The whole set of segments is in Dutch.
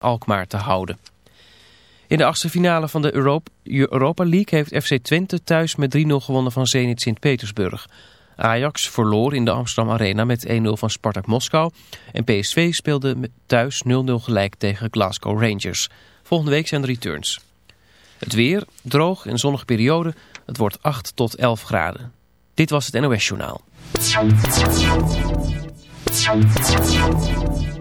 Alkmaar te houden. In de achtste finale van de Europa League heeft FC Twente thuis met 3-0 gewonnen van Zenit Sint-Petersburg. Ajax verloor in de Amsterdam Arena met 1-0 van Spartak Moskou. En PSV speelde thuis 0-0 gelijk tegen Glasgow Rangers. Volgende week zijn de returns. Het weer, droog en zonnige periode. Het wordt 8 tot 11 graden. Dit was het NOS Journaal.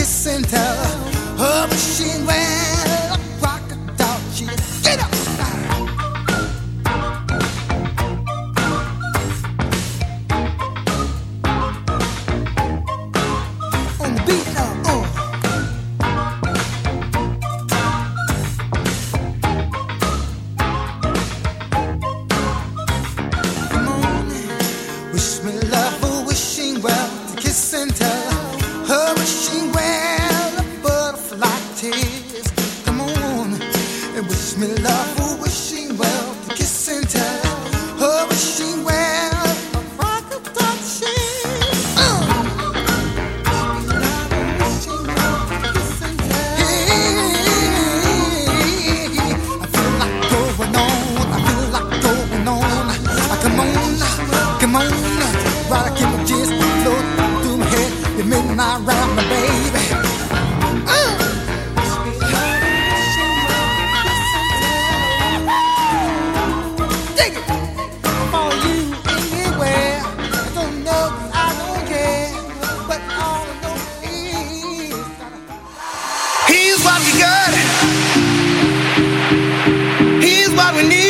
Yankee Center, her machine went. I need.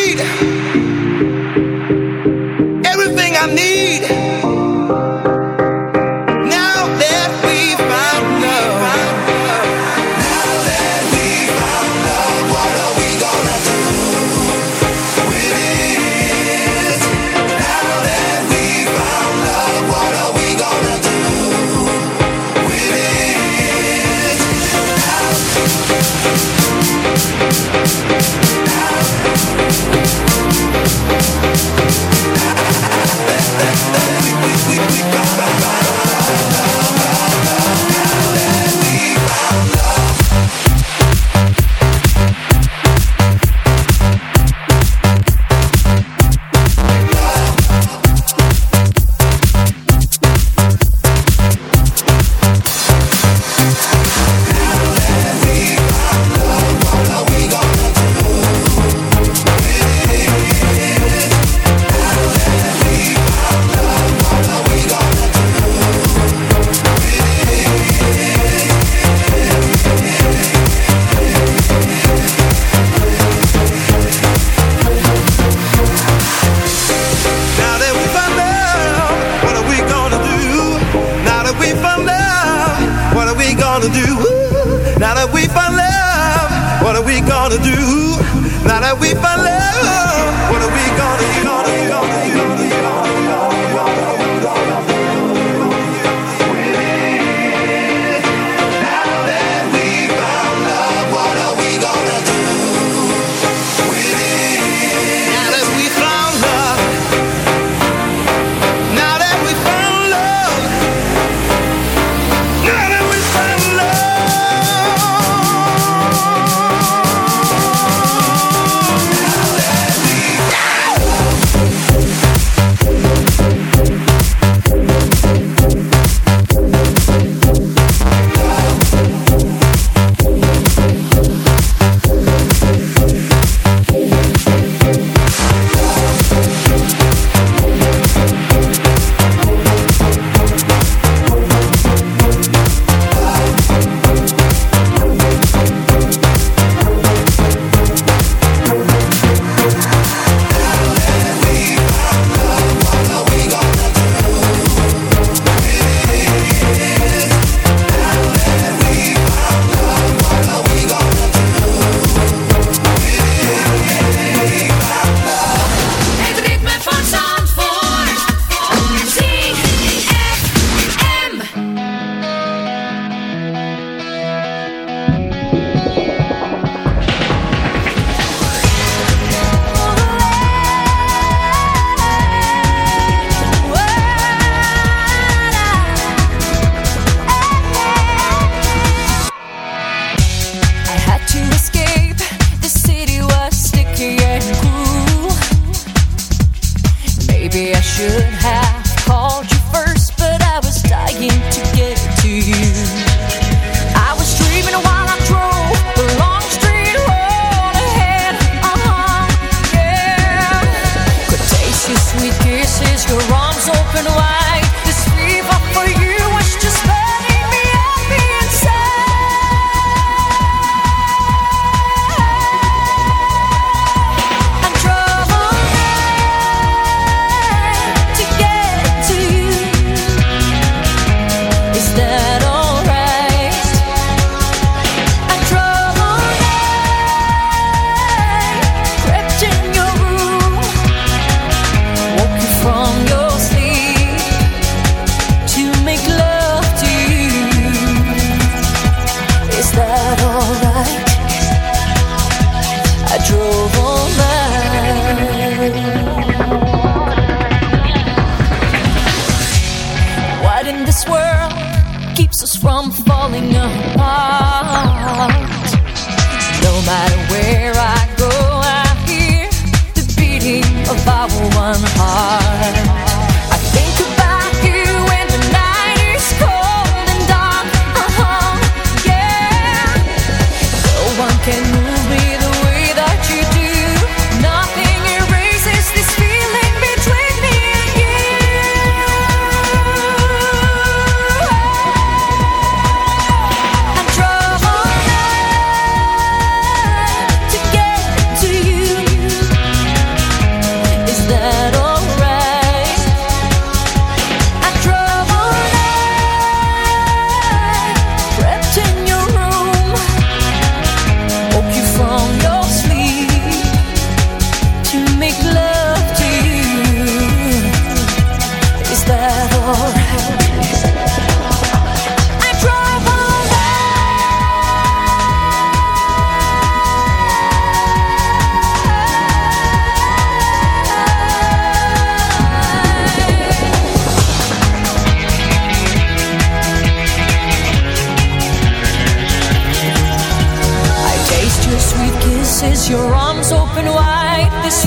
kisses, your arms open wide. This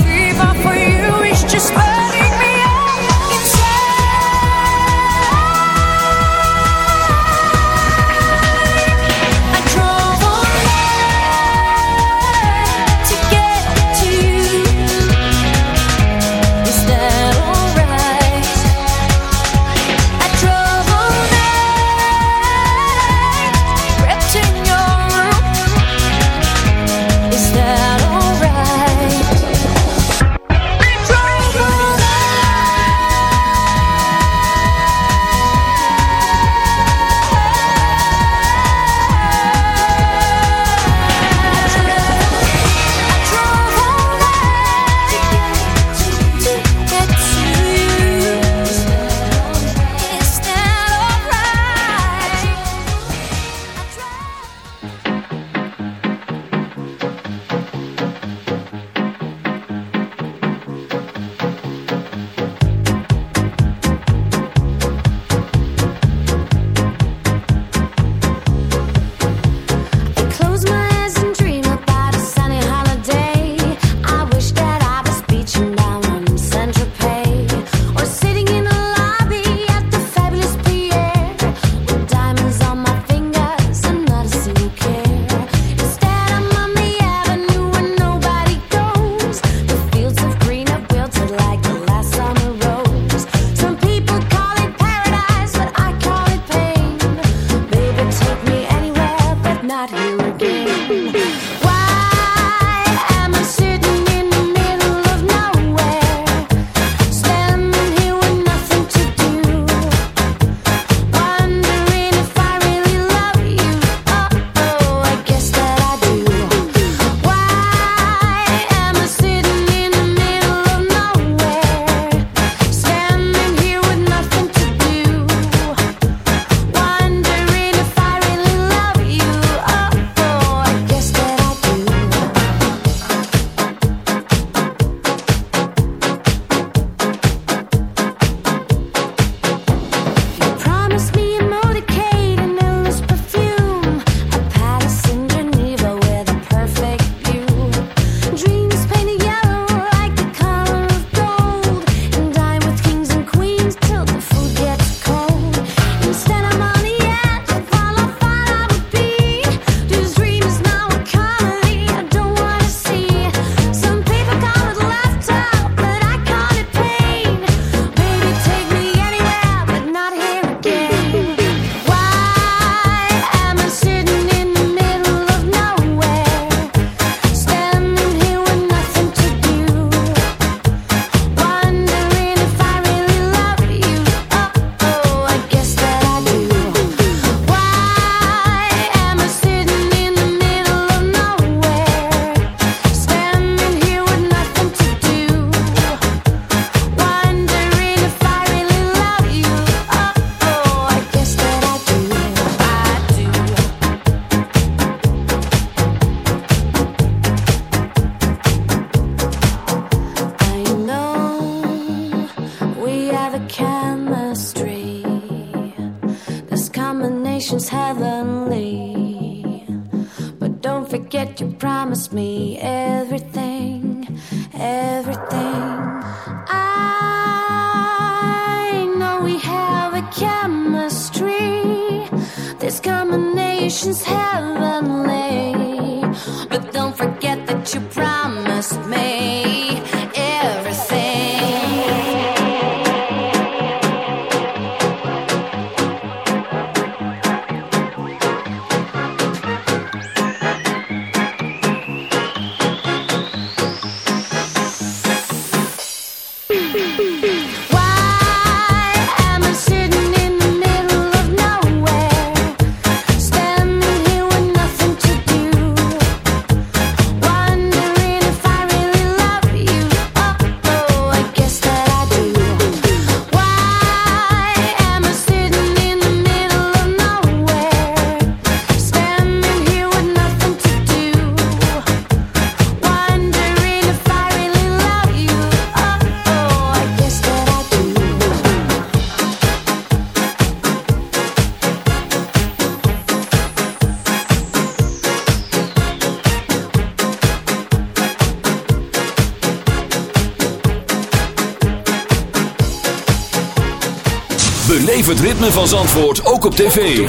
destination's heavenly. But don't forget you promised me everything. everything. van Zandvoort ook op tv.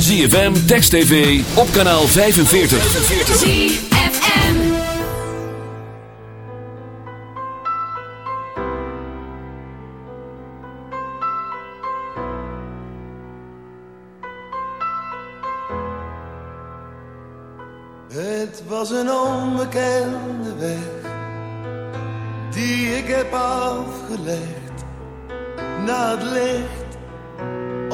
ZFM, Text TV, op kanaal 45. Het was een onbekende weg Die ik heb afgelegd Na het licht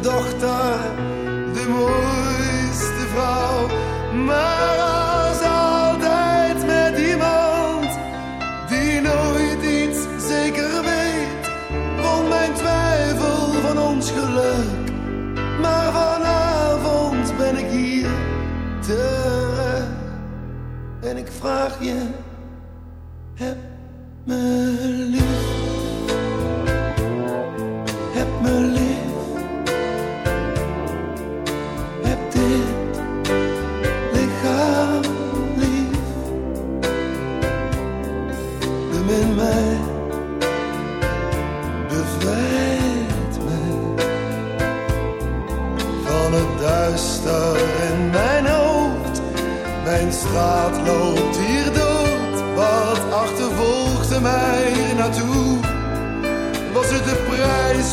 dochter, de mooiste vrouw. Maar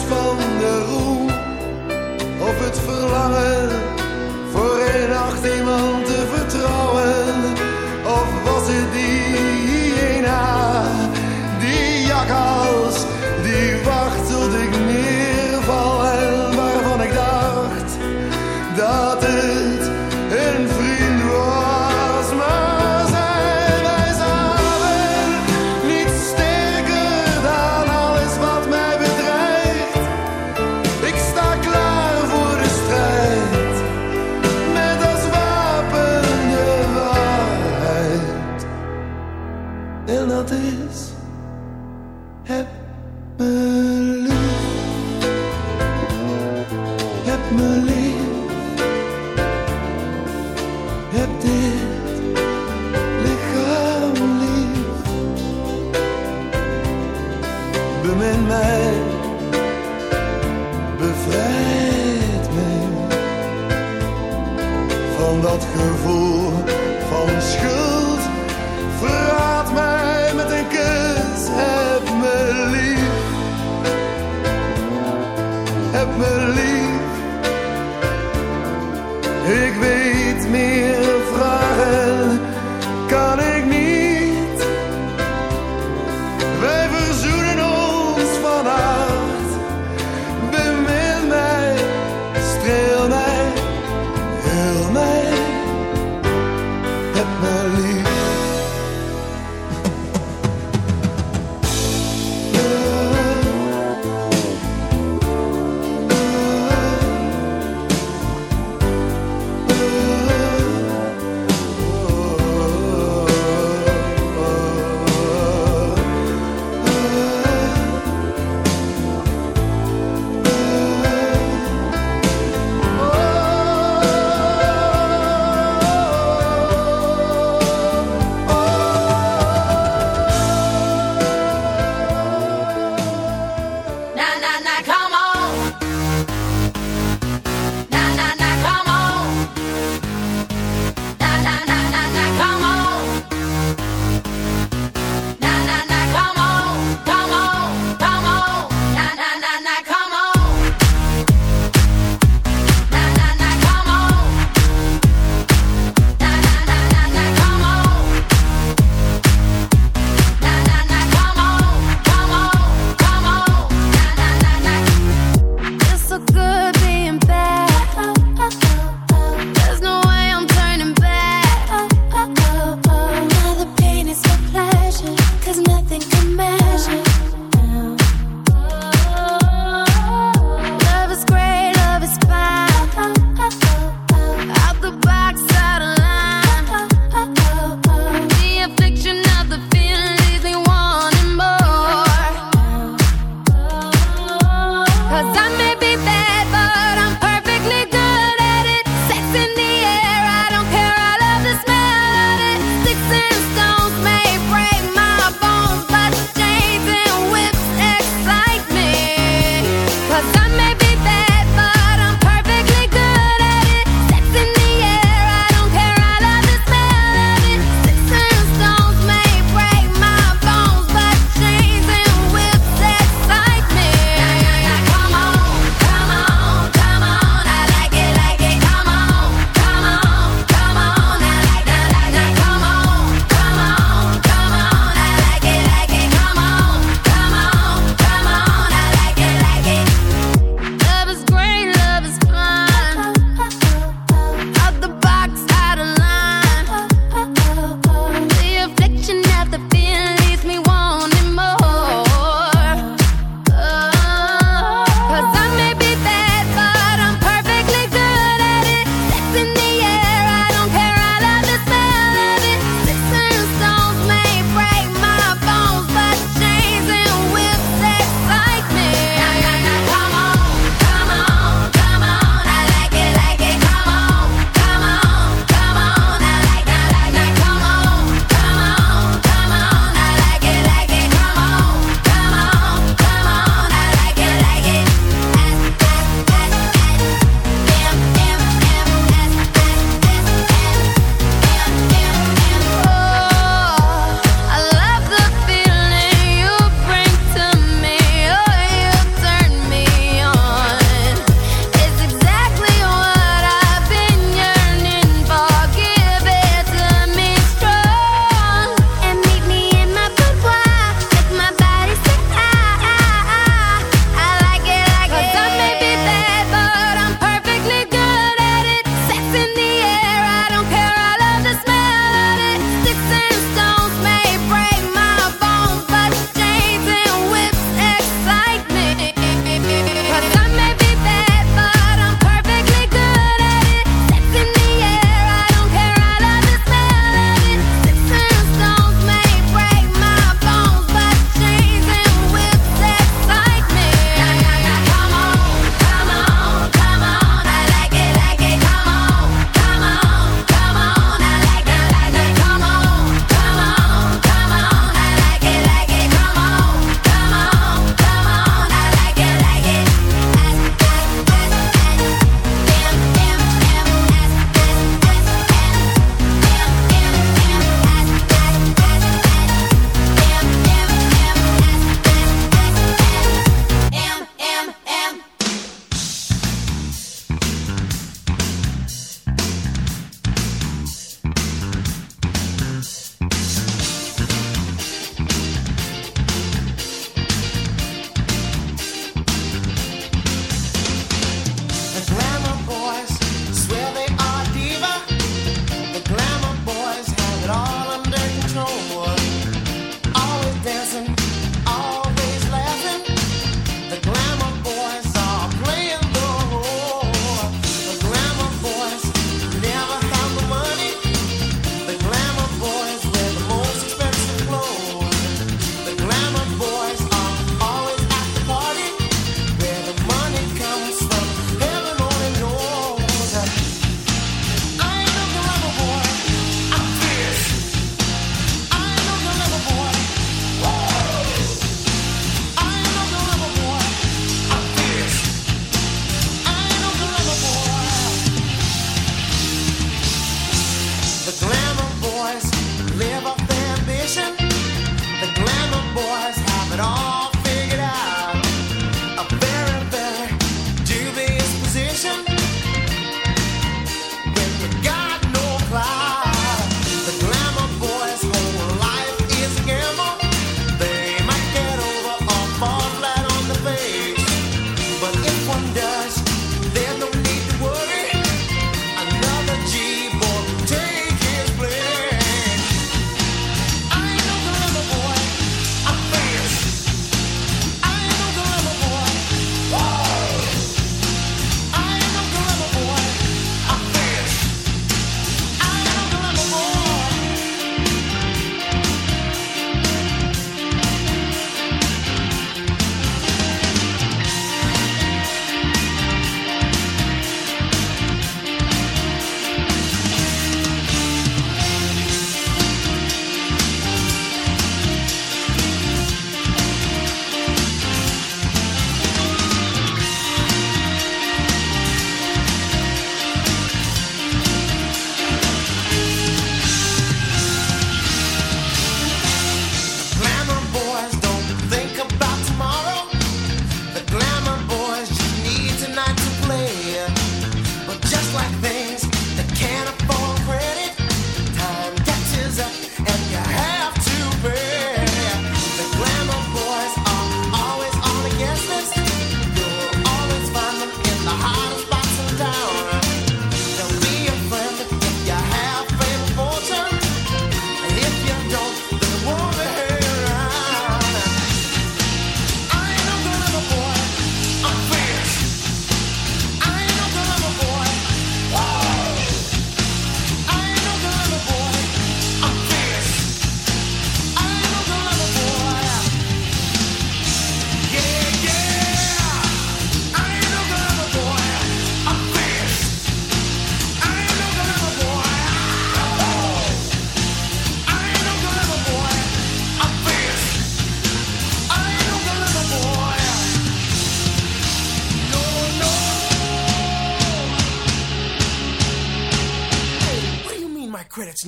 van de roem of het verlangen.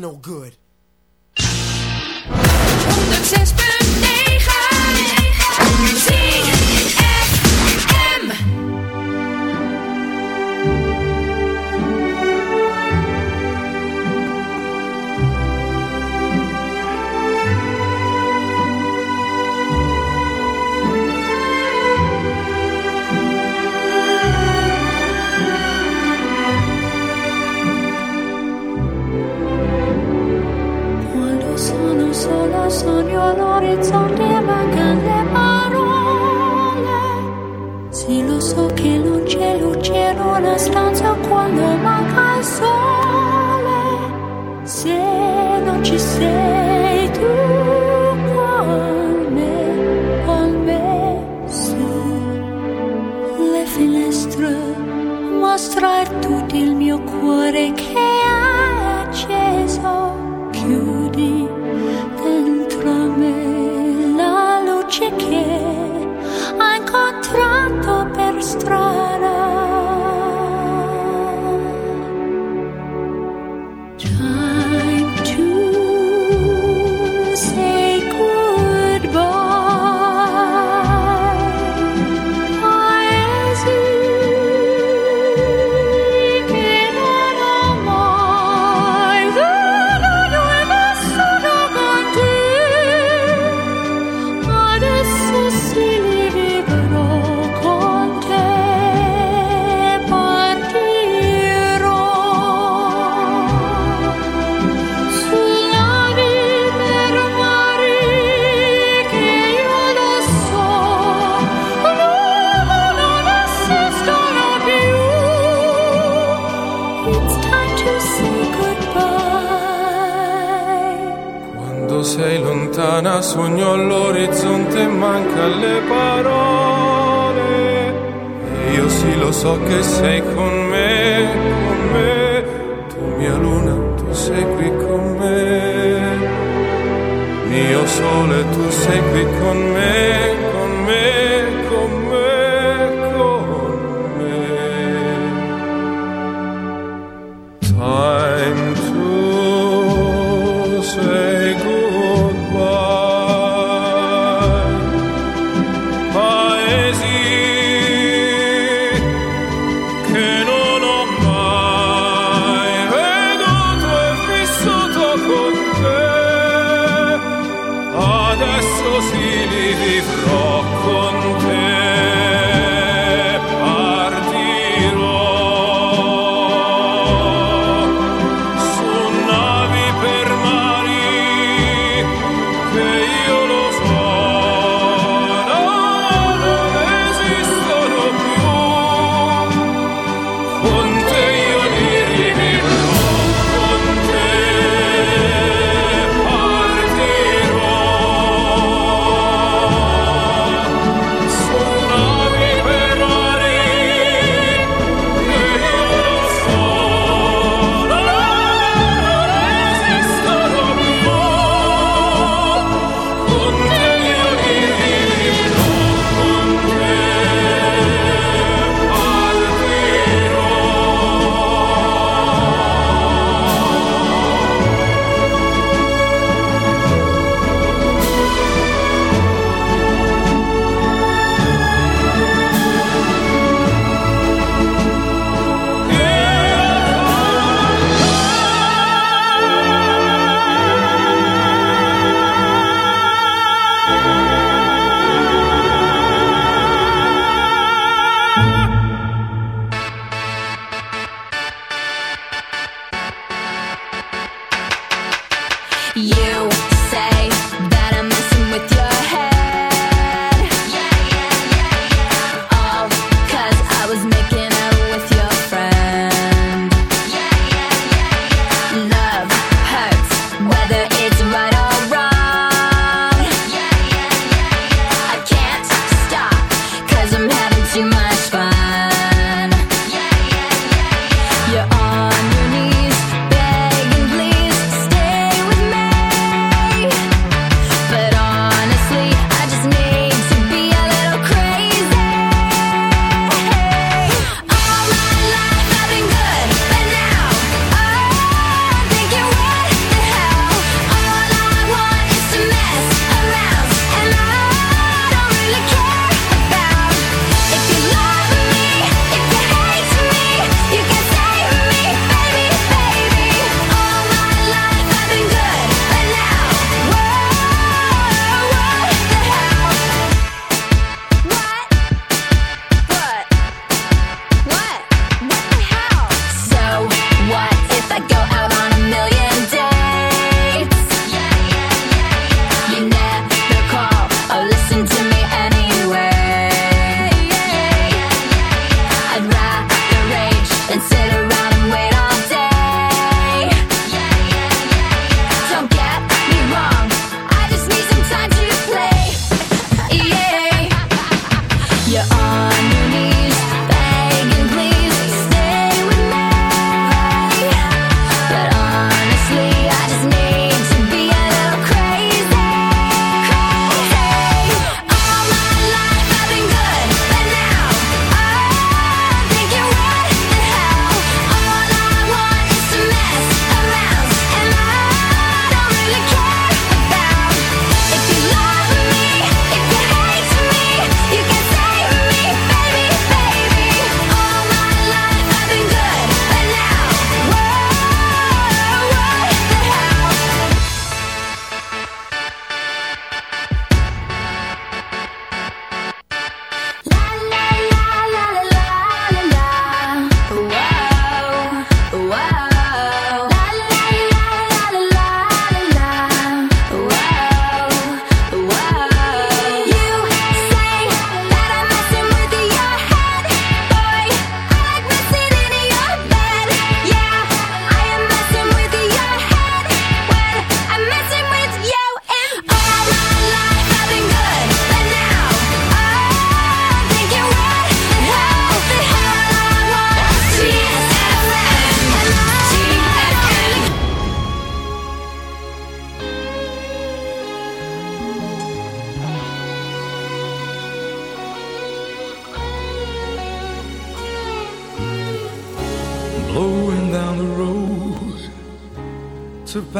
No good.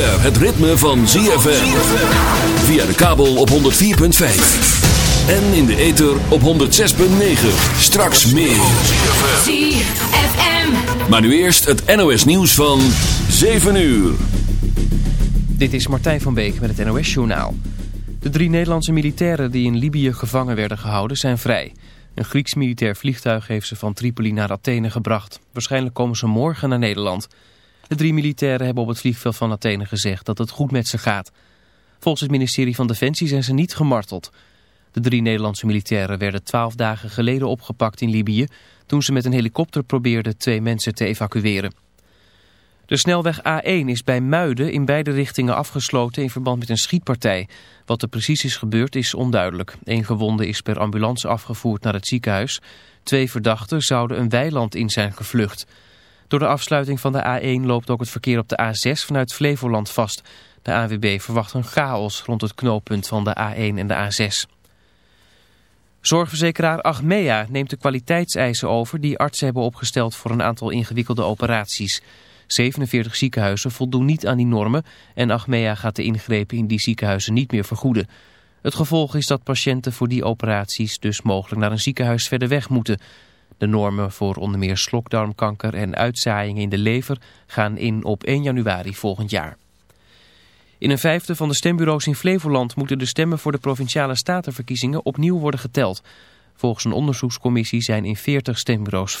Het ritme van ZFM. Via de kabel op 104.5. En in de ether op 106.9. Straks meer. ZFM. Maar nu eerst het NOS nieuws van 7 uur. Dit is Martijn van Beek met het NOS-journaal. De drie Nederlandse militairen die in Libië gevangen werden gehouden zijn vrij. Een Grieks militair vliegtuig heeft ze van Tripoli naar Athene gebracht. Waarschijnlijk komen ze morgen naar Nederland. De drie militairen hebben op het vliegveld van Athene gezegd dat het goed met ze gaat. Volgens het ministerie van Defensie zijn ze niet gemarteld. De drie Nederlandse militairen werden twaalf dagen geleden opgepakt in Libië... toen ze met een helikopter probeerden twee mensen te evacueren. De snelweg A1 is bij Muiden in beide richtingen afgesloten in verband met een schietpartij. Wat er precies is gebeurd is onduidelijk. Eén gewonde is per ambulance afgevoerd naar het ziekenhuis. Twee verdachten zouden een weiland in zijn gevlucht... Door de afsluiting van de A1 loopt ook het verkeer op de A6 vanuit Flevoland vast. De AWB verwacht een chaos rond het knooppunt van de A1 en de A6. Zorgverzekeraar Achmea neemt de kwaliteitseisen over die artsen hebben opgesteld voor een aantal ingewikkelde operaties. 47 ziekenhuizen voldoen niet aan die normen en Achmea gaat de ingrepen in die ziekenhuizen niet meer vergoeden. Het gevolg is dat patiënten voor die operaties dus mogelijk naar een ziekenhuis verder weg moeten. De normen voor onder meer slokdarmkanker en uitzaaiingen in de lever gaan in op 1 januari volgend jaar. In een vijfde van de stembureaus in Flevoland moeten de stemmen voor de provinciale statenverkiezingen opnieuw worden geteld. Volgens een onderzoekscommissie zijn in 40 stembureaus